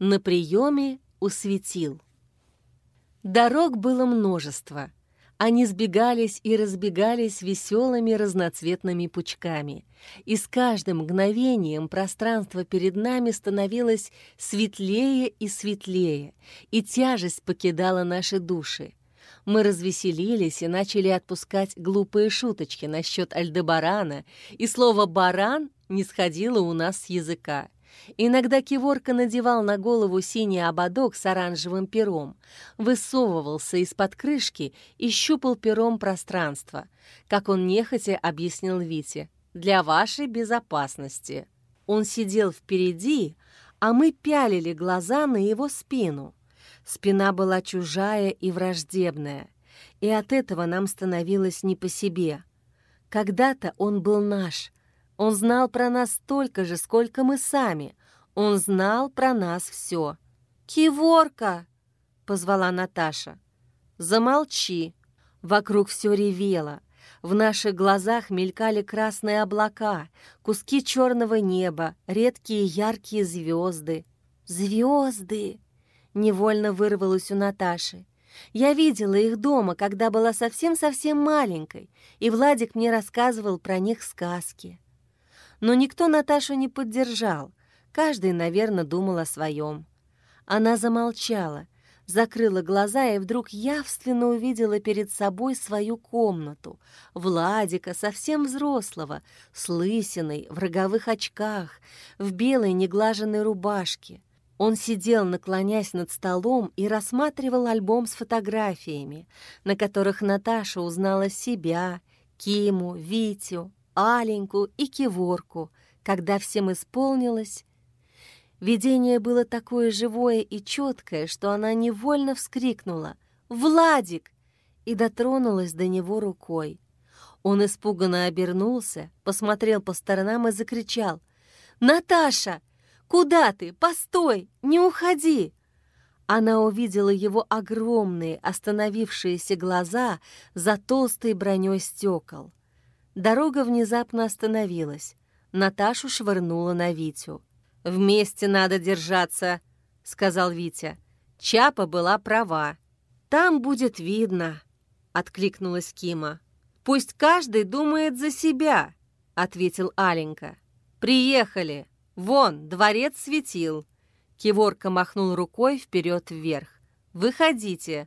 На приеме у светил. Дорог было множество. Они сбегались и разбегались веселыми разноцветными пучками. И с каждым мгновением пространство перед нами становилось светлее и светлее, и тяжесть покидала наши души. Мы развеселились и начали отпускать глупые шуточки насчет Альдебарана, и слово «баран» не сходило у нас с языка. Иногда Киворка надевал на голову синий ободок с оранжевым пером, высовывался из-под крышки и щупал пером пространство, как он нехотя объяснил Вите, для вашей безопасности. Он сидел впереди, а мы пялили глаза на его спину. Спина была чужая и враждебная, и от этого нам становилось не по себе. Когда-то он был наш, он знал про нас столько же, сколько мы сами. Он знал про нас все. «Киворка!» — позвала Наташа. «Замолчи!» Вокруг все ревело. В наших глазах мелькали красные облака, куски черного неба, редкие яркие звезды. «Звезды!» — невольно вырвалось у Наташи. Я видела их дома, когда была совсем-совсем маленькой, и Владик мне рассказывал про них сказки. Но никто Наташу не поддержал. Каждый, наверное, думал о своем. Она замолчала, закрыла глаза и вдруг явственно увидела перед собой свою комнату. Владика, совсем взрослого, с лысиной, в роговых очках, в белой неглаженной рубашке. Он сидел, наклонясь над столом, и рассматривал альбом с фотографиями, на которых Наташа узнала себя, Киму, Витю, Аленьку и Киворку, когда всем исполнилось. Видение было такое живое и четкое, что она невольно вскрикнула «Владик!» и дотронулась до него рукой. Он испуганно обернулся, посмотрел по сторонам и закричал «Наташа! Куда ты? Постой! Не уходи!» Она увидела его огромные остановившиеся глаза за толстой броней стекол. Дорога внезапно остановилась. Наташу швырнула на Витю. «Вместе надо держаться», — сказал Витя. Чапа была права. «Там будет видно», — откликнулась Кима. «Пусть каждый думает за себя», — ответил Аленька. «Приехали! Вон, дворец светил!» Киворка махнул рукой вперед-вверх. «Выходите!»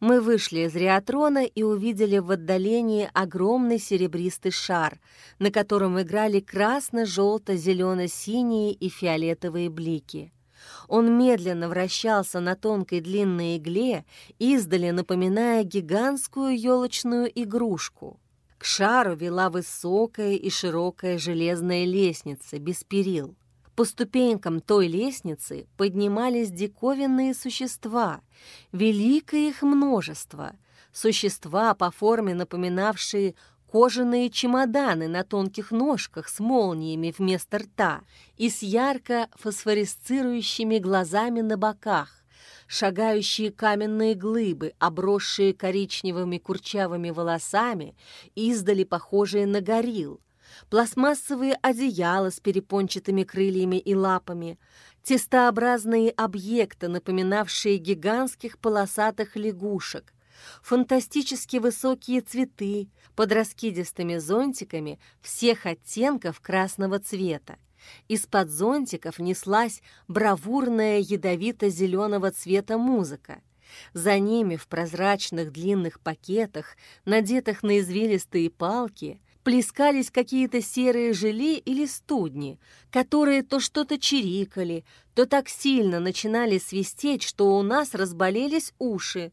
Мы вышли из Риатрона и увидели в отдалении огромный серебристый шар, на котором играли красно-желто-зелено-синие и фиолетовые блики. Он медленно вращался на тонкой длинной игле, издали напоминая гигантскую елочную игрушку. К шару вела высокая и широкая железная лестница без перил. По ступенькам той лестницы поднимались диковинные существа, великое их множество, существа по форме напоминавшие кожаные чемоданы на тонких ножках с молниями вместо рта и с ярко фосфорисцирующими глазами на боках, шагающие каменные глыбы, обросшие коричневыми курчавыми волосами, издали похожие на горилл, пластмассовые одеяла с перепончатыми крыльями и лапами, тестообразные объекты, напоминавшие гигантских полосатых лягушек, фантастически высокие цветы под раскидистыми зонтиками всех оттенков красного цвета. Из-под зонтиков неслась бравурная ядовито-зеленого цвета музыка. За ними в прозрачных длинных пакетах, надетых на извилистые палки, плескались какие-то серые желе или студни, которые то что-то чирикали, то так сильно начинали свистеть, что у нас разболелись уши.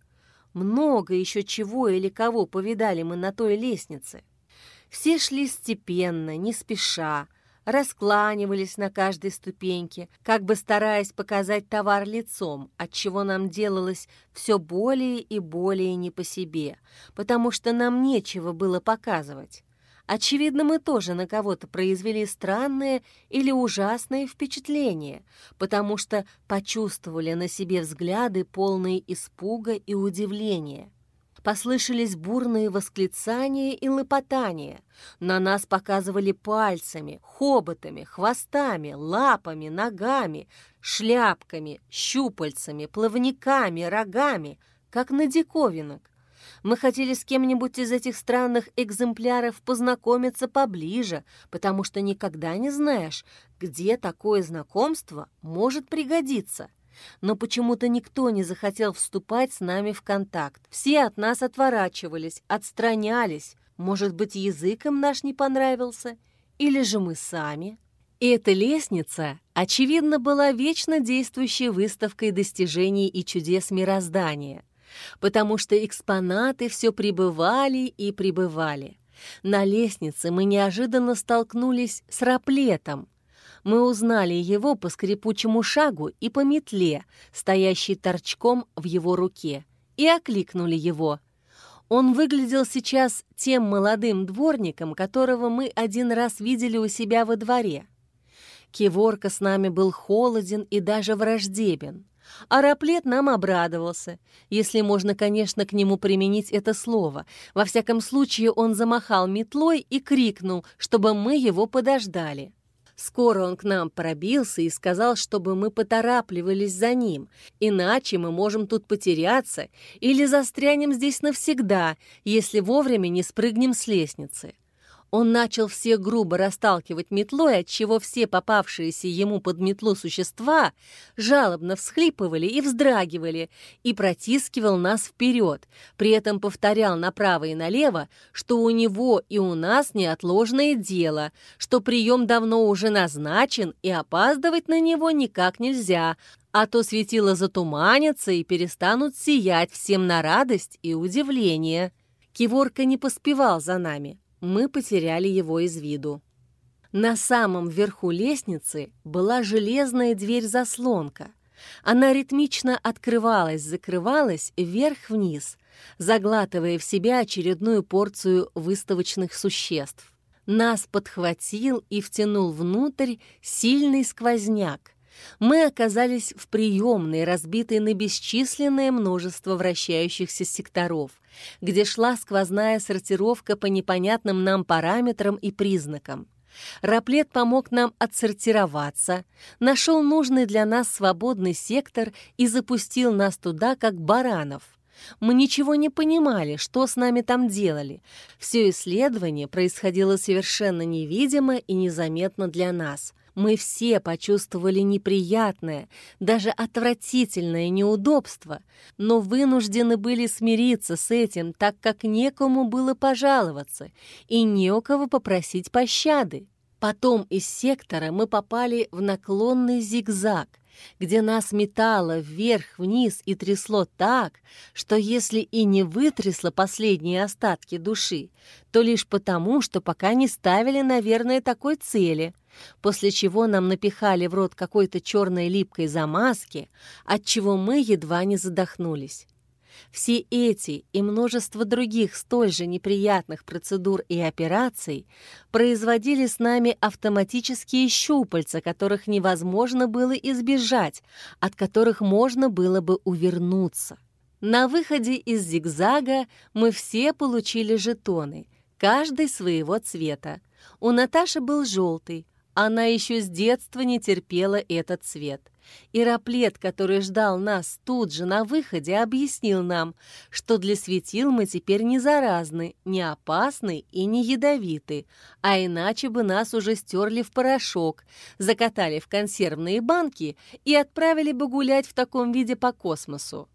Много еще чего или кого повидали мы на той лестнице. Все шли степенно, не спеша, раскланивались на каждой ступеньке, как бы стараясь показать товар лицом, отчего нам делалось все более и более не по себе, потому что нам нечего было показывать. Очевидно, мы тоже на кого-то произвели странное или ужасное впечатление, потому что почувствовали на себе взгляды, полные испуга и удивления. Послышались бурные восклицания и лопотания. На нас показывали пальцами, хоботами, хвостами, лапами, ногами, шляпками, щупальцами, плавниками, рогами, как на диковинок. Мы хотели с кем-нибудь из этих странных экземпляров познакомиться поближе, потому что никогда не знаешь, где такое знакомство может пригодиться. Но почему-то никто не захотел вступать с нами в контакт. Все от нас отворачивались, отстранялись. Может быть, язык им наш не понравился? Или же мы сами? И эта лестница, очевидно, была вечно действующей выставкой достижений и чудес мироздания, потому что экспонаты все прибывали и прибывали. На лестнице мы неожиданно столкнулись с раплетом, мы узнали его по скрипучему шагу и по метле, стоящей торчком в его руке, и окликнули его. Он выглядел сейчас тем молодым дворником, которого мы один раз видели у себя во дворе. Киворка с нами был холоден и даже враждебен. А Раплет нам обрадовался, если можно, конечно, к нему применить это слово. Во всяком случае, он замахал метлой и крикнул, чтобы мы его подождали. Скоро он к нам пробился и сказал, чтобы мы поторапливались за ним, иначе мы можем тут потеряться или застрянем здесь навсегда, если вовремя не спрыгнем с лестницы. Он начал всех грубо расталкивать метлой, отчего все попавшиеся ему под метлу существа жалобно всхлипывали и вздрагивали, и протискивал нас вперед, при этом повторял направо и налево, что у него и у нас неотложное дело, что прием давно уже назначен и опаздывать на него никак нельзя, а то светило затуманятся и перестанут сиять всем на радость и удивление. Киворка не поспевал за нами, мы потеряли его из виду. На самом верху лестницы была железная дверь-заслонка. Она ритмично открывалась-закрывалась вверх-вниз, заглатывая в себя очередную порцию выставочных существ. Нас подхватил и втянул внутрь сильный сквозняк. Мы оказались в приемной, разбитой на бесчисленное множество вращающихся секторов, где шла сквозная сортировка по непонятным нам параметрам и признакам. Раплет помог нам отсортироваться, нашел нужный для нас свободный сектор и запустил нас туда, как баранов. Мы ничего не понимали, что с нами там делали. Все исследование происходило совершенно невидимо и незаметно для нас — мы все почувствовали неприятное, даже отвратительное неудобство, но вынуждены были смириться с этим, так как некому было пожаловаться и не у кого попросить пощады. Потом из сектора мы попали в наклонный зигзаг, где нас метало вверх-вниз и трясло так, что если и не вытрясло последние остатки души, то лишь потому, что пока не ставили, наверное, такой цели, после чего нам напихали в рот какой-то черной липкой замазки, от чего мы едва не задохнулись. Все эти и множество других столь же неприятных процедур и операций производили с нами автоматические щупальца, которых невозможно было избежать, от которых можно было бы увернуться. На выходе из зигзага мы все получили жетоны, каждый своего цвета. У Наташи был желтый, она еще с детства не терпела этот цвет. Ироплет, который ждал нас тут же на выходе, объяснил нам, что для светил мы теперь не заразны, не опасны и не ядовиты, а иначе бы нас уже стерли в порошок, закатали в консервные банки и отправили бы гулять в таком виде по космосу.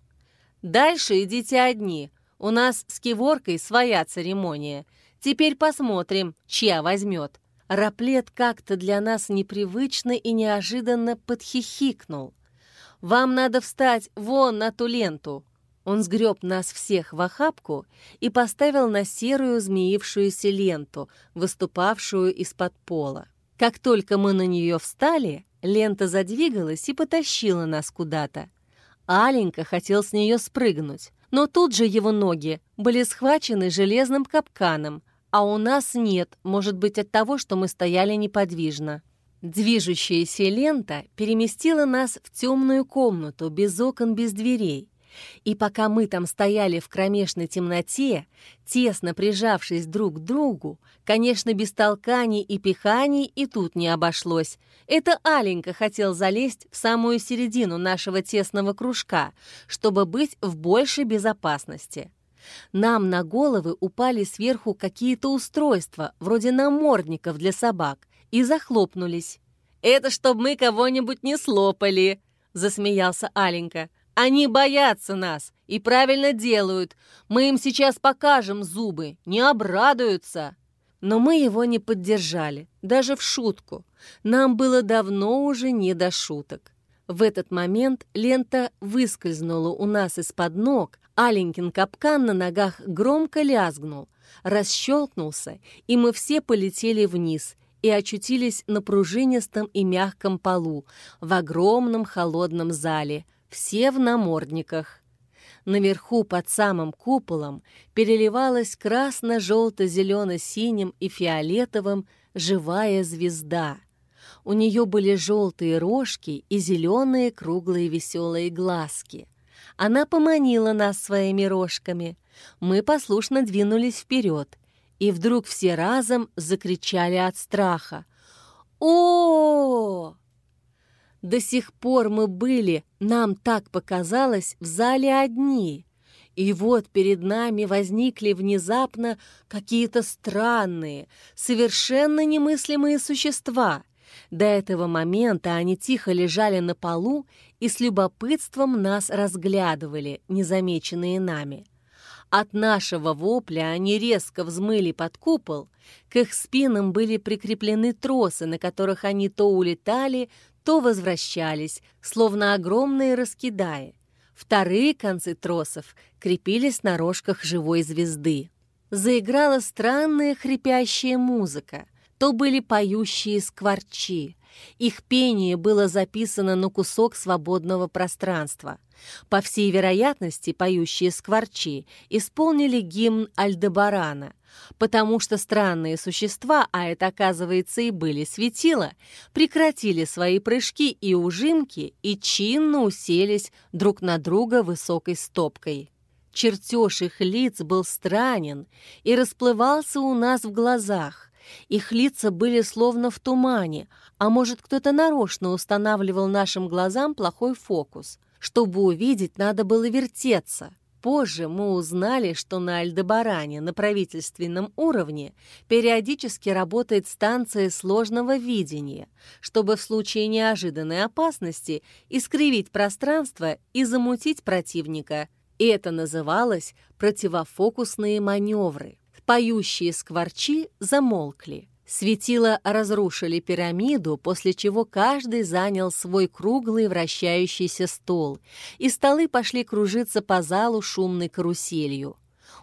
Дальше идите одни. У нас с киворкой своя церемония. Теперь посмотрим, чья возьмет. Раплет как-то для нас непривычно и неожиданно подхихикнул. «Вам надо встать вон на ту ленту!» Он сгреб нас всех в охапку и поставил на серую змеившуюся ленту, выступавшую из-под пола. Как только мы на нее встали, лента задвигалась и потащила нас куда-то. Аленька хотел с нее спрыгнуть, но тут же его ноги были схвачены железным капканом, а у нас нет, может быть, от того, что мы стояли неподвижно. Движущаяся лента переместила нас в темную комнату, без окон, без дверей. И пока мы там стояли в кромешной темноте, тесно прижавшись друг к другу, конечно, без толканий и пиханий и тут не обошлось. Это Аленька хотел залезть в самую середину нашего тесного кружка, чтобы быть в большей безопасности. Нам на головы упали сверху какие-то устройства, вроде намордников для собак, и захлопнулись. «Это чтоб мы кого-нибудь не слопали!» — засмеялся Аленька. Они боятся нас и правильно делают. Мы им сейчас покажем зубы, не обрадуются. Но мы его не поддержали, даже в шутку. Нам было давно уже не до шуток. В этот момент лента выскользнула у нас из-под ног, Аленькин капкан на ногах громко лязгнул, расщелкнулся, и мы все полетели вниз и очутились на пружинистом и мягком полу в огромном холодном зале, все в намордниках. Наверху под самым куполом переливалась красно-желто-зелено-синим и фиолетовым живая звезда. У нее были желтые рожки и зеленые круглые веселые глазки. Она поманила нас своими рожками. Мы послушно двинулись вперед, и вдруг все разом закричали от страха. «О!», до сих пор мы были, нам так показалось, в зале одни. И вот перед нами возникли внезапно какие-то странные, совершенно немыслимые существа. До этого момента они тихо лежали на полу и с любопытством нас разглядывали, незамеченные нами. От нашего вопля они резко взмыли под купол, к их спинам были прикреплены тросы, на которых они то улетали, то возвращались, словно огромные раскидаи. Вторые концы тросов крепились на рожках живой звезды. Заиграла странная хрипящая музыка. То были поющие скворчи. Их пение было записано на кусок свободного пространства. По всей вероятности, поющие скворчи исполнили гимн Альдебарана, потому что странные существа, а это, оказывается, и были светила, прекратили свои прыжки и ужимки и чинно уселись друг на друга высокой стопкой. Чертеж их лиц был странен и расплывался у нас в глазах. Их лица были словно в тумане, а может, кто-то нарочно устанавливал нашим глазам плохой фокус. Чтобы увидеть, надо было вертеться. Позже мы узнали, что на Альдебаране на правительственном уровне периодически работает станция сложного видения, чтобы в случае неожиданной опасности искривить пространство и замутить противника. И это называлось противофокусные маневры. Поющие скворчи замолкли. Светила разрушили пирамиду, после чего каждый занял свой круглый вращающийся стол, и столы пошли кружиться по залу шумной каруселью.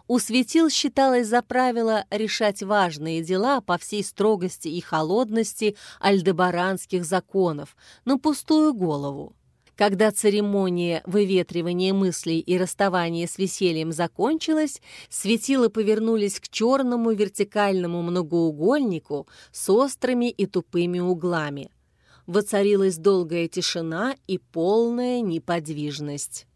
У светил считалось за правило решать важные дела по всей строгости и холодности альдебаранских законов на пустую голову. Когда церемония выветривания мыслей и расставания с весельем закончилась, светила повернулись к черному вертикальному многоугольнику с острыми и тупыми углами. Воцарилась долгая тишина и полная неподвижность.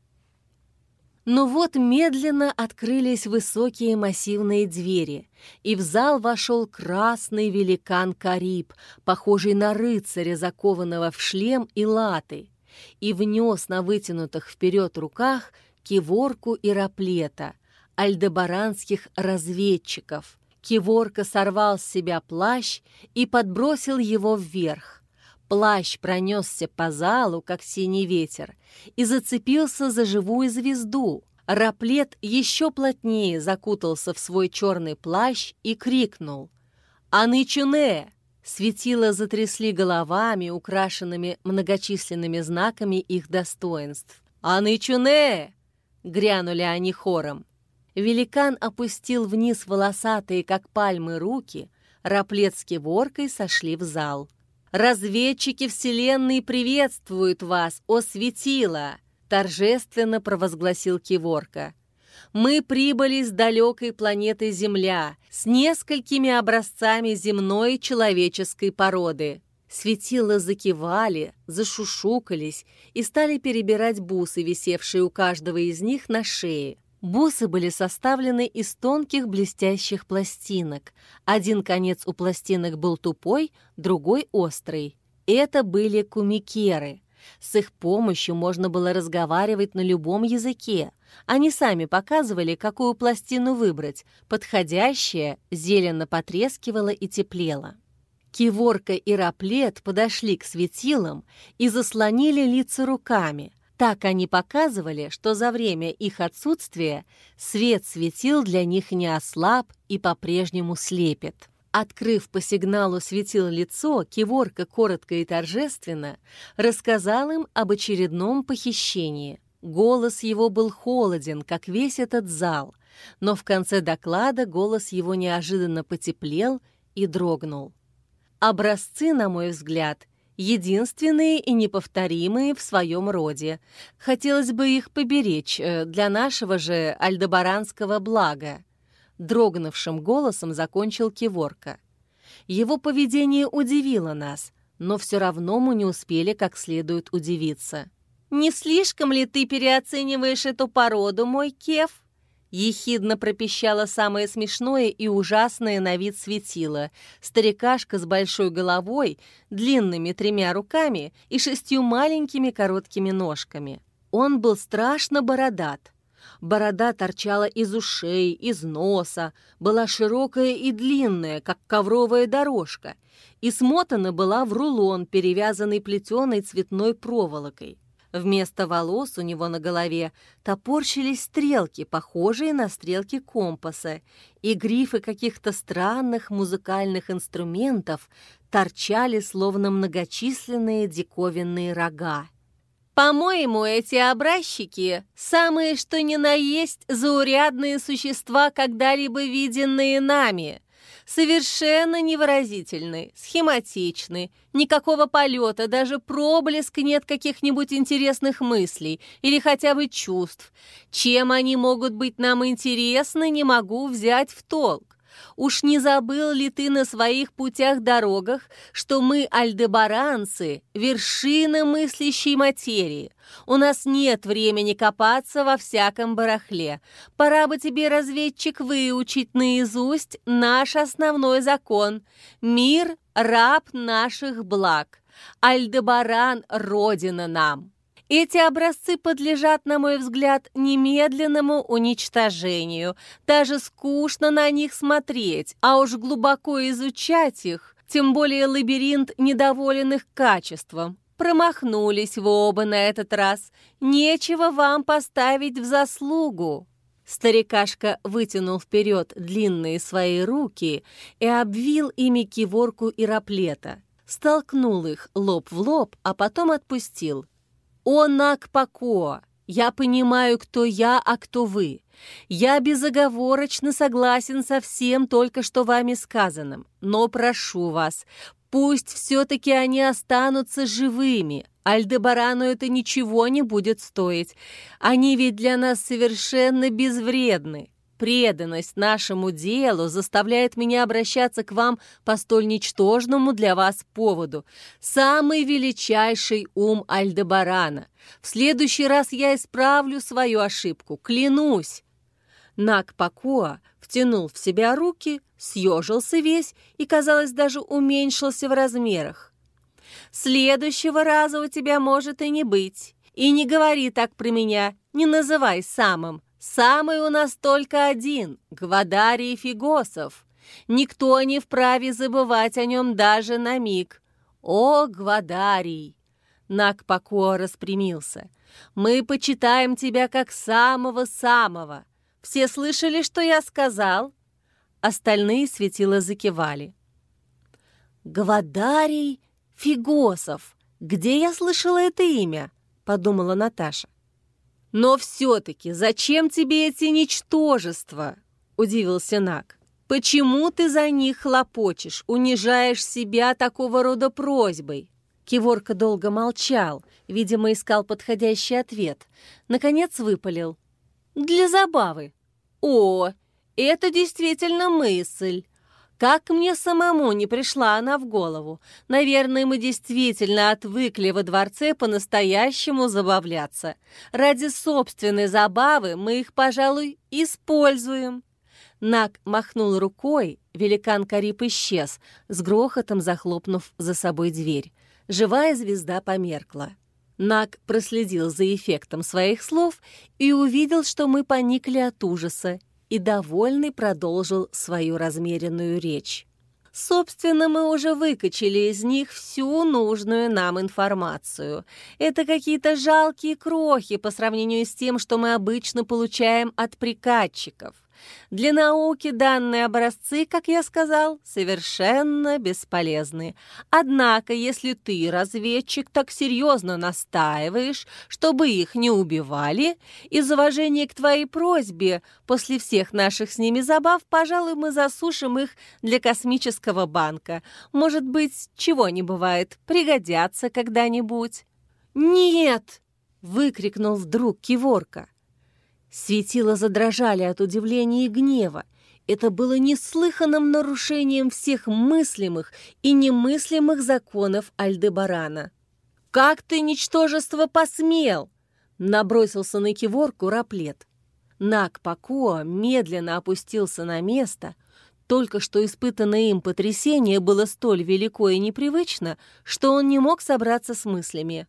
Но вот медленно открылись высокие массивные двери, и в зал вошел красный великан Кариб, похожий на рыцаря, закованного в шлем и латы и внес на вытянутых вперед руках киворку и раплета, альдебаранских разведчиков. Киворка сорвал с себя плащ и подбросил его вверх. Плащ пронесся по залу, как синий ветер, и зацепился за живую звезду. Раплет еще плотнее закутался в свой черный плащ и крикнул «Анычуне!» Светила затрясли головами, украшенными многочисленными знаками их достоинств. «Анычуне!» — грянули они хором. Великан опустил вниз волосатые, как пальмы, руки, раплет с киворкой сошли в зал. «Разведчики Вселенной приветствуют вас, о светила!» — торжественно провозгласил Киворка мы прибыли с далекой планеты Земля с несколькими образцами земной человеческой породы. Светила закивали, зашушукались и стали перебирать бусы, висевшие у каждого из них на шее. Бусы были составлены из тонких блестящих пластинок. Один конец у пластинок был тупой, другой — острый. Это были кумикеры. С их помощью можно было разговаривать на любом языке. Они сами показывали, какую пластину выбрать. Подходящая зелено потрескивала и теплела. Киворка и Раплет подошли к светилам и заслонили лица руками — так они показывали, что за время их отсутствия свет светил для них не ослаб и по-прежнему слепит. Открыв по сигналу светил лицо, Киворка коротко и торжественно рассказал им об очередном похищении. Голос его был холоден, как весь этот зал, но в конце доклада голос его неожиданно потеплел и дрогнул. Образцы, на мой взгляд, единственные и неповторимые в своем роде. Хотелось бы их поберечь э, для нашего же альдебаранского блага. Дрогнувшим голосом закончил Киворка. Его поведение удивило нас, но все равно мы не успели как следует удивиться. «Не слишком ли ты переоцениваешь эту породу, мой Кеф?» Ехидно пропищало самое смешное и ужасное на вид светило. Старикашка с большой головой, длинными тремя руками и шестью маленькими короткими ножками. Он был страшно бородат. Борода торчала из ушей, из носа, была широкая и длинная, как ковровая дорожка, и смотана была в рулон, перевязанный плетеной цветной проволокой. Вместо волос у него на голове топорщились стрелки, похожие на стрелки компаса, и грифы каких-то странных музыкальных инструментов торчали, словно многочисленные диковинные рога. По-моему, эти образчики – самые что ни на есть заурядные существа, когда-либо виденные нами совершенно невыразительны, схематичны, никакого полета, даже проблеска нет каких-нибудь интересных мыслей или хотя бы чувств. Чем они могут быть нам интересны, не могу взять в толк. Уж не забыл ли ты на своих путях-дорогах, что мы, альдебаранцы, вершина мыслящей материи? У нас нет времени копаться во всяком барахле. Пора бы тебе, разведчик, выучить наизусть наш основной закон. Мир — раб наших благ. Альдебаран — родина нам. Эти образцы подлежат, на мой взгляд, немедленному уничтожению. Даже скучно на них смотреть, а уж глубоко изучать их, тем более лабиринт недоволен их качеством. Промахнулись вы оба на этот раз. Нечего вам поставить в заслугу. Старикашка вытянул вперед длинные свои руки и обвил ими киворку и раплета. Столкнул их лоб в лоб, а потом отпустил. «О, Накпако! Я понимаю, кто я, а кто вы. Я безоговорочно согласен со всем только что вами сказанным, но прошу вас, пусть все-таки они останутся живыми. Альдебарану это ничего не будет стоить. Они ведь для нас совершенно безвредны. Преданность нашему делу заставляет меня обращаться к вам по столь ничтожному для вас поводу. Самый величайший ум Альдебарана. В следующий раз я исправлю свою ошибку, клянусь. Нак Пакуа втянул в себя руки, съежился весь и, казалось, даже уменьшился в размерах. «Следующего раза у тебя может и не быть. И не говори так про меня, не называй самым. Самый у нас только один — Гвадарий Фигосов. Никто не вправе забывать о нем даже на миг. О, Гвадарий! Накпако распрямился. Мы почитаем тебя как самого-самого. Все слышали, что я сказал? Остальные светило закивали. Гвадарий Фигосов. Где я слышала это имя? Подумала Наташа. «Но все-таки зачем тебе эти ничтожества?» — удивился Нак. «Почему ты за них хлопочешь, унижаешь себя такого рода просьбой?» Киворка долго молчал, видимо, искал подходящий ответ. Наконец выпалил. «Для забавы». «О, это действительно мысль. Как мне самому не пришла она в голову? Наверное, мы действительно отвыкли во дворце по-настоящему забавляться. Ради собственной забавы мы их, пожалуй, используем. Нак махнул рукой, великан Карип исчез, с грохотом захлопнув за собой дверь. Живая звезда померкла. Нак проследил за эффектом своих слов и увидел, что мы поникли от ужаса, и довольный продолжил свою размеренную речь. Собственно, мы уже выкачали из них всю нужную нам информацию. Это какие-то жалкие крохи по сравнению с тем, что мы обычно получаем от приказчиков. Для науки данные образцы, как я сказал, совершенно бесполезны. Однако, если ты, разведчик, так серьезно настаиваешь, чтобы их не убивали, из уважения к твоей просьбе, после всех наших с ними забав, пожалуй, мы засушим их для космического банка. Может быть, чего не бывает, пригодятся когда-нибудь. «Нет!» — выкрикнул вдруг Киворка. Светила задрожали от удивления и гнева. Это было неслыханным нарушением всех мыслимых и немыслимых законов Альдебарана. «Как ты, ничтожество, посмел?» Набросился на киворку раплет. Нак Пакоа медленно опустился на место. Только что испытанное им потрясение было столь велико и непривычно, что он не мог собраться с мыслями.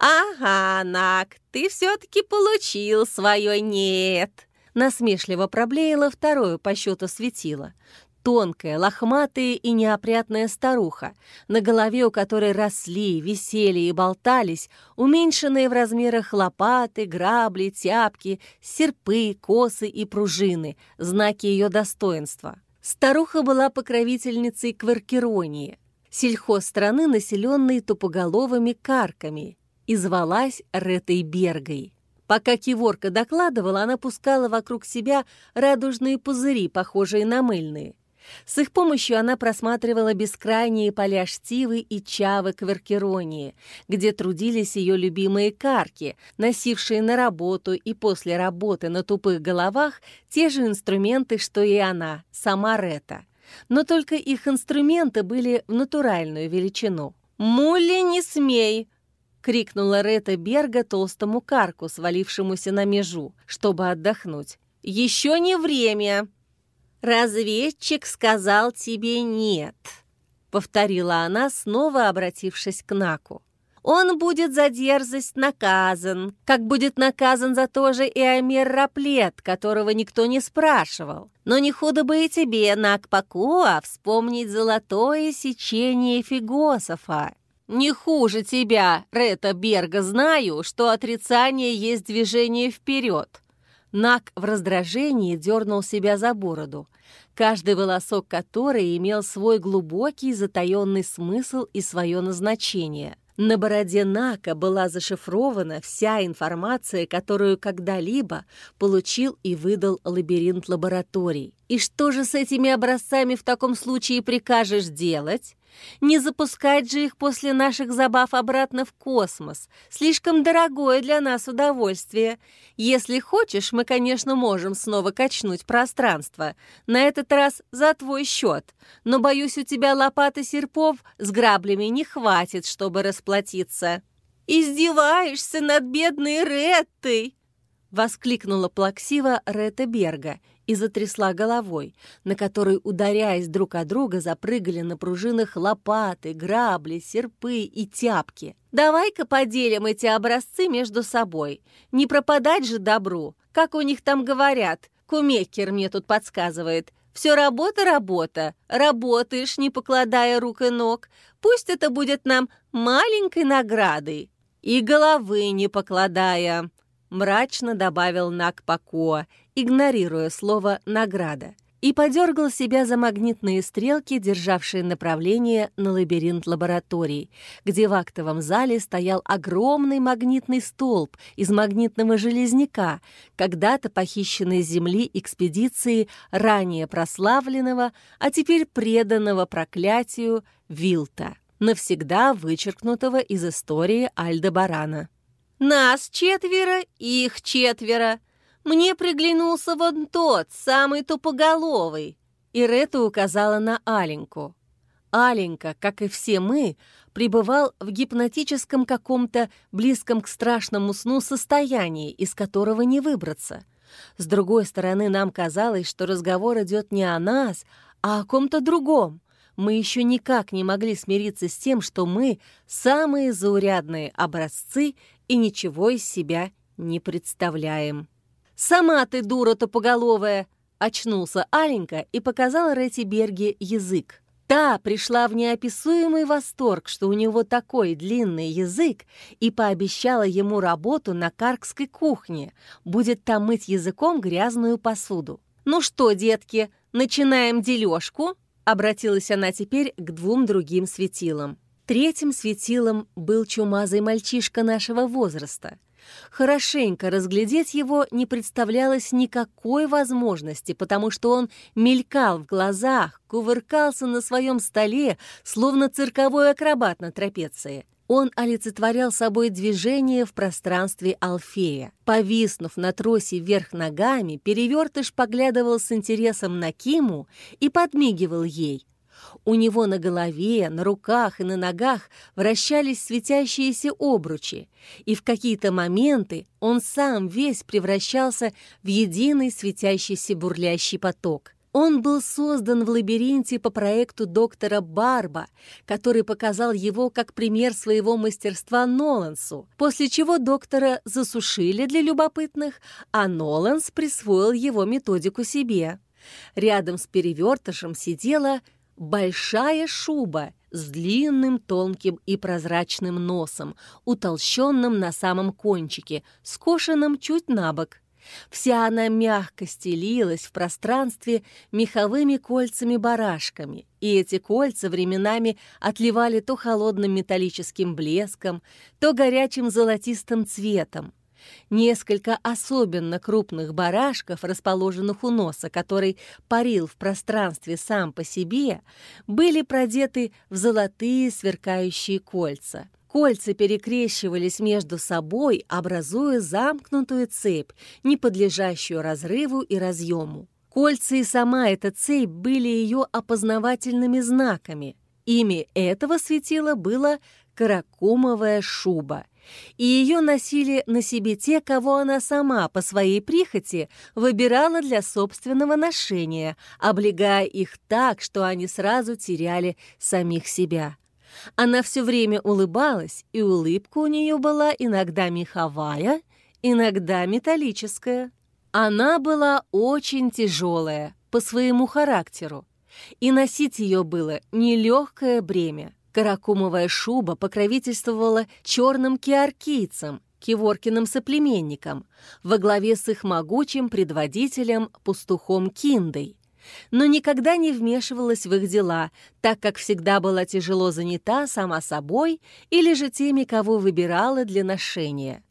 «Ага, Нак, ты все-таки получил свое «нет». Насмешливо проблеяла второе по счету светило. Тонкая, лохматая и неопрятная старуха, на голове у которой росли, висели и болтались уменьшенные в размерах лопаты, грабли, тяпки, серпы, косы и пружины, знаки ее достоинства. Старуха была покровительницей Кваркеронии, сельхоз страны, населенной тупоголовыми карками, и звалась Ретой Бергой. Пока Киворка докладывала, она пускала вокруг себя радужные пузыри, похожие на мыльные. С их помощью она просматривала бескрайние поля штивы и чавы Кверкеронии, где трудились ее любимые карки, носившие на работу и после работы на тупых головах те же инструменты, что и она, сама Рета. Но только их инструменты были в натуральную величину. «Мули, не смей!» — крикнула Рета Берга толстому карку, свалившемуся на межу, чтобы отдохнуть. «Еще не время!» «Разведчик сказал тебе нет», — повторила она, снова обратившись к Наку. «Он будет за дерзость наказан, как будет наказан за то же и Амир Раплет, которого никто не спрашивал. Но не худо бы и тебе, Нак Пакуа, вспомнить золотое сечение Фигософа, не хуже тебя, Рета Берга, знаю, что отрицание есть движение вперед. Нак в раздражении дернул себя за бороду, каждый волосок которой имел свой глубокий затаенный смысл и свое назначение. На бороде Нака была зашифрована вся информация, которую когда-либо получил и выдал лабиринт лабораторий. И что же с этими образцами в таком случае прикажешь делать? Не запускать же их после наших забав обратно в космос. Слишком дорогое для нас удовольствие. Если хочешь, мы, конечно, можем снова качнуть пространство. На этот раз за твой счет. Но, боюсь, у тебя лопаты серпов с граблями не хватит, чтобы расплатиться. «Издеваешься над бедной Реттой!» — воскликнула плаксиво Рета Берга и затрясла головой, на которой, ударяясь друг о друга, запрыгали на пружинах лопаты, грабли, серпы и тяпки. «Давай-ка поделим эти образцы между собой. Не пропадать же добру, как у них там говорят. Кумекер мне тут подсказывает. Все работа-работа. Работаешь, не покладая рук и ног. Пусть это будет нам маленькой наградой. И головы не покладая», — мрачно добавил Накпакуа игнорируя слово «награда», и подергал себя за магнитные стрелки, державшие направление на лабиринт лабораторий, где в актовом зале стоял огромный магнитный столб из магнитного железняка, когда-то похищенный с Земли экспедиции ранее прославленного, а теперь преданного проклятию Вилта, навсегда вычеркнутого из истории Альдебарана. «Нас четверо, их четверо», мне приглянулся вон тот, самый тупоголовый!» и Рета указала на Аленьку. Аленька, как и все мы, пребывал в гипнотическом каком-то близком к страшному сну состоянии, из которого не выбраться. С другой стороны, нам казалось, что разговор идет не о нас, а о ком-то другом. Мы еще никак не могли смириться с тем, что мы самые заурядные образцы и ничего из себя не представляем. «Сама ты дура тупоголовая!» — очнулся Аленька и показал Ретти Берге язык. Та пришла в неописуемый восторг, что у него такой длинный язык, и пообещала ему работу на каркской кухне, будет там мыть языком грязную посуду. «Ну что, детки, начинаем дележку?» Обратилась она теперь к двум другим светилам. Третьим светилом был чумазый мальчишка нашего возраста — Хорошенько разглядеть его не представлялось никакой возможности, потому что он мелькал в глазах, кувыркался на своем столе, словно цирковой акробат на трапеции. Он олицетворял собой движение в пространстве Алфея. Повиснув на тросе вверх ногами, перевертыш поглядывал с интересом на Киму и подмигивал ей, у него на голове, на руках и на ногах вращались светящиеся обручи, и в какие-то моменты он сам весь превращался в единый светящийся бурлящий поток. Он был создан в лабиринте по проекту доктора Барба, который показал его как пример своего мастерства Нолансу, после чего доктора засушили для любопытных, а Ноланс присвоил его методику себе. Рядом с перевертышем сидела большая шуба с длинным, тонким и прозрачным носом, утолщенным на самом кончике, скошенным чуть на бок. Вся она мягко стелилась в пространстве меховыми кольцами-барашками, и эти кольца временами отливали то холодным металлическим блеском, то горячим золотистым цветом, Несколько особенно крупных барашков, расположенных у носа, который парил в пространстве сам по себе, были продеты в золотые сверкающие кольца. Кольца перекрещивались между собой, образуя замкнутую цепь, не подлежащую разрыву и разъему. Кольца и сама эта цепь были ее опознавательными знаками. Ими этого светила было каракумовая шуба и ее носили на себе те, кого она сама по своей прихоти выбирала для собственного ношения, облегая их так, что они сразу теряли самих себя. Она все время улыбалась, и улыбка у нее была иногда меховая, иногда металлическая. Она была очень тяжелая по своему характеру, и носить ее было нелегкое бремя. Каракумовая шуба покровительствовала черным киаркийцам, Киворкиным соплеменникам, во главе с их могучим предводителем, пастухом Киндой. Но никогда не вмешивалась в их дела, так как всегда была тяжело занята сама собой или же теми, кого выбирала для ношения.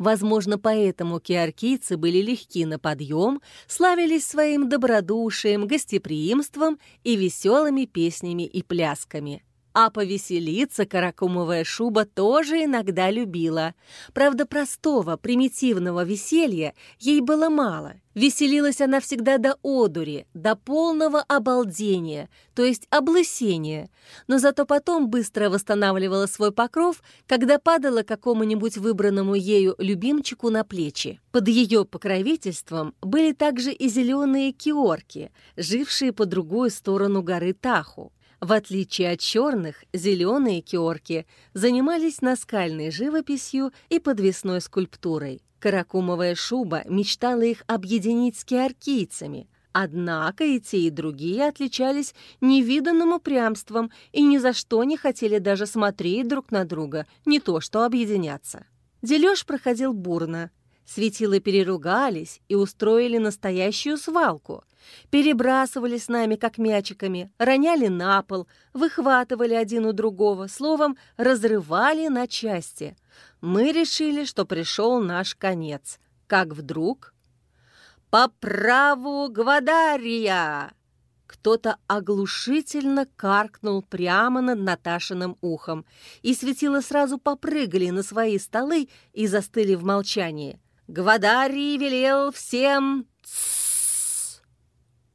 Возможно, поэтому киаркийцы были легки на подъем, славились своим добродушием, гостеприимством и веселыми песнями и плясками. А повеселиться каракумовая шуба тоже иногда любила. Правда, простого, примитивного веселья ей было мало. Веселилась она всегда до одури, до полного обалдения, то есть облысения, но зато потом быстро восстанавливала свой покров, когда падала какому-нибудь выбранному ею любимчику на плечи. Под ее покровительством были также и зеленые киорки, жившие по другую сторону горы Таху. В отличие от черных, зеленые киорки занимались наскальной живописью и подвесной скульптурой. Каракумовая шуба мечтала их объединить с киаркийцами. Однако и те, и другие отличались невиданным упрямством и ни за что не хотели даже смотреть друг на друга, не то что объединяться. Дележ проходил бурно. Светилы переругались и устроили настоящую свалку. Перебрасывали с нами, как мячиками, роняли на пол, выхватывали один у другого, словом, разрывали на части. Мы решили, что пришел наш конец. Как вдруг... «По праву Гвадария!» Кто-то оглушительно каркнул прямо над Наташиным ухом, и светила сразу попрыгали на свои столы и застыли в молчании. Гвадарий велел всем...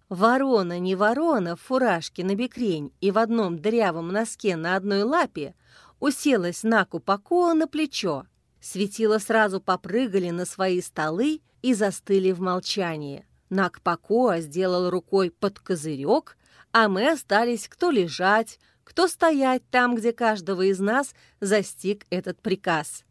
Ворона не ворона в фуражке на бекрень и в одном дырявом носке на одной лапе уселась на Купако на плечо. Светила сразу попрыгали на свои столы и застыли в молчании. Накпако сделал рукой под козырек, а мы остались кто лежать, кто стоять там, где каждого из нас застиг этот приказ.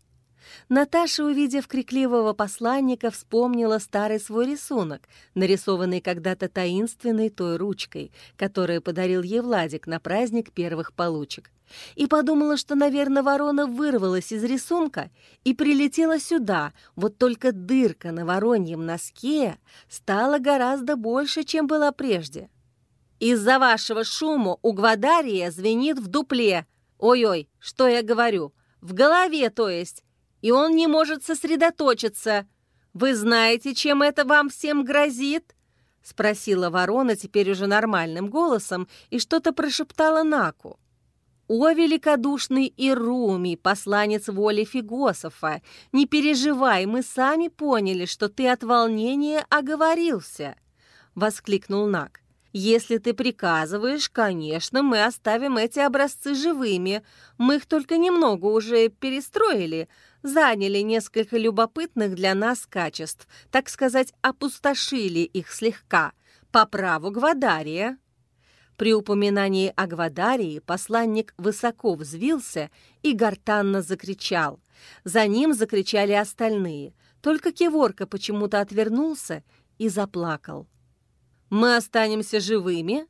Наташа, увидев крикливого посланника, вспомнила старый свой рисунок, нарисованный когда-то таинственной той ручкой, которую подарил ей Владик на праздник первых получек, и подумала, что, наверное, ворона вырвалась из рисунка и прилетела сюда, вот только дырка на вороньем носке стала гораздо больше, чем была прежде. «Из-за вашего шума у Гвадария звенит в дупле. Ой-ой, что я говорю? В голове, то есть и он не может сосредоточиться. Вы знаете, чем это вам всем грозит?» — спросила ворона теперь уже нормальным голосом и что-то прошептала Наку. «О, великодушный Ируми, посланец воли Фигософа, не переживай, мы сами поняли, что ты от волнения оговорился!» — воскликнул Нак. «Если ты приказываешь, конечно, мы оставим эти образцы живыми. Мы их только немного уже перестроили, заняли несколько любопытных для нас качеств, так сказать, опустошили их слегка, по праву Гвадария. При упоминании о Гвадарии посланник высоко взвился и гортанно закричал. За ним закричали остальные, только Кеворка почему-то отвернулся и заплакал. «Мы останемся живыми?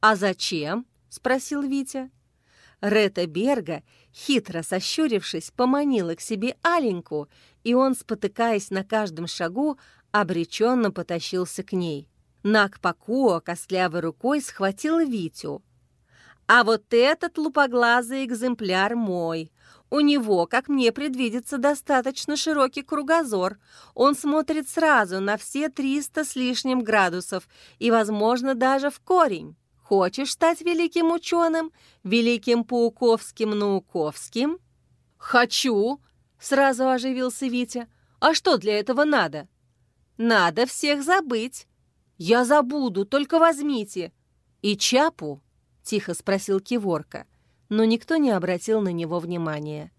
А зачем?» — спросил Витя. Рета Берга, хитро сощурившись, поманила к себе Аленьку, и он, спотыкаясь на каждом шагу, обреченно потащился к ней. Накпакуа костлявой рукой схватил Витю. «А вот этот лупоглазый экземпляр мой. У него, как мне предвидится, достаточно широкий кругозор. Он смотрит сразу на все триста с лишним градусов и, возможно, даже в корень». Хочешь стать великим ученым, великим Пауковским-Науковским?» «Хочу!» — сразу оживился Витя. «А что для этого надо?» «Надо всех забыть». «Я забуду, только возьмите». «И Чапу?» — тихо спросил Киворка, но никто не обратил на него внимания.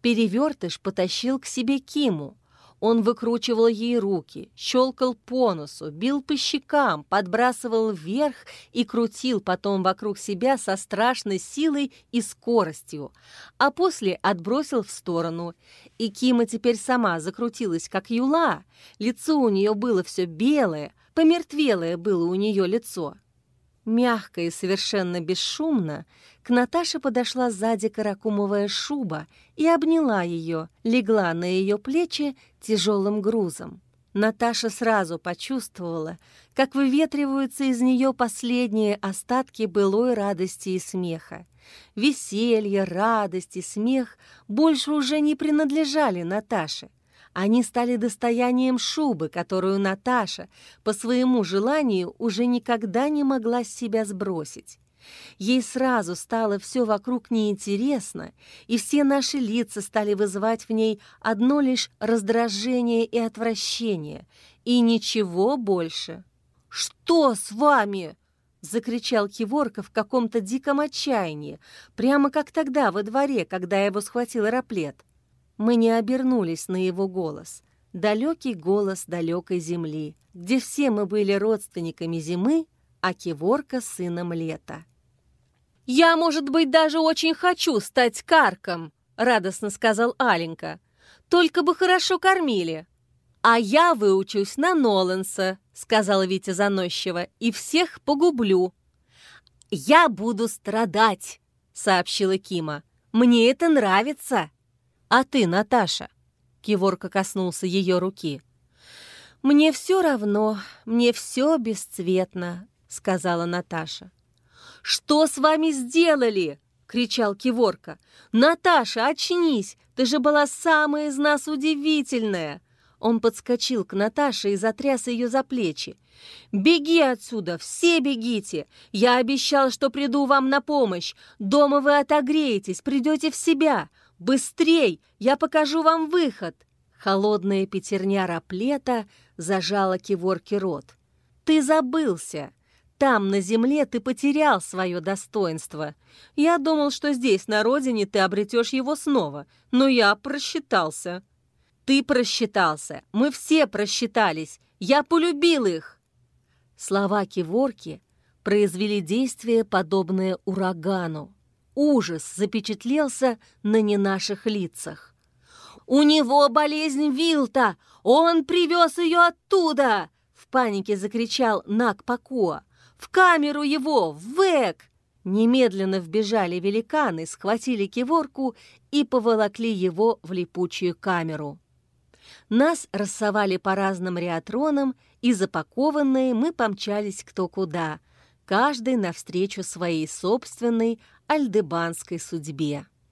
Перевертыш потащил к себе Киму. Он выкручивал ей руки, щелкал по носу, бил по щекам, подбрасывал вверх и крутил потом вокруг себя со страшной силой и скоростью, а после отбросил в сторону. И Кима теперь сама закрутилась, как юла. Лицо у нее было все белое, помертвелое было у нее лицо. Мягко и совершенно бесшумно к Наташе подошла сзади каракумовая шуба и обняла ее, легла на ее плечи тяжелым грузом. Наташа сразу почувствовала, как выветриваются из нее последние остатки былой радости и смеха. Веселье, радость и смех больше уже не принадлежали Наташе. Они стали достоянием шубы, которую Наташа по своему желанию уже никогда не могла с себя сбросить. Ей сразу стало все вокруг неинтересно, и все наши лица стали вызывать в ней одно лишь раздражение и отвращение, и ничего больше. «Что с вами?» — закричал Киворка в каком-то диком отчаянии, прямо как тогда во дворе, когда его схватил Раплет. Мы не обернулись на его голос. Далекий голос далекой земли, где все мы были родственниками зимы, а Киворка — сыном лета. «Я, может быть, даже очень хочу стать карком», — радостно сказал Аленька. «Только бы хорошо кормили». «А я выучусь на Ноланса», — сказал Витя заносчиво, — «и всех погублю». «Я буду страдать», — сообщила Кима. «Мне это нравится». «А ты, Наташа?» Киворка коснулся ее руки. «Мне все равно, мне все бесцветно», — сказала Наташа. «Что с вами сделали?» — кричал Киворка. «Наташа, очнись! Ты же была самая из нас удивительная!» Он подскочил к Наташе и затряс ее за плечи. «Беги отсюда! Все бегите! Я обещал, что приду вам на помощь! Дома вы отогреетесь, придете в себя! Быстрей! Я покажу вам выход!» Холодная пятерня раплета зажала Киворке рот. «Ты забылся! там, на земле, ты потерял свое достоинство. Я думал, что здесь, на родине, ты обретешь его снова, но я просчитался». «Ты просчитался, мы все просчитались, я полюбил их!» Слова Киворки произвели действие, подобное урагану. Ужас запечатлелся на не наших лицах. «У него болезнь Вилта! Он привез ее оттуда!» В панике закричал Нак Пакуа. «В камеру его! В Век!» Немедленно вбежали великаны, схватили киворку и поволокли его в липучую камеру. Нас рассовали по разным реатронам, и запакованные мы помчались кто куда, каждый навстречу своей собственной альдебанской судьбе.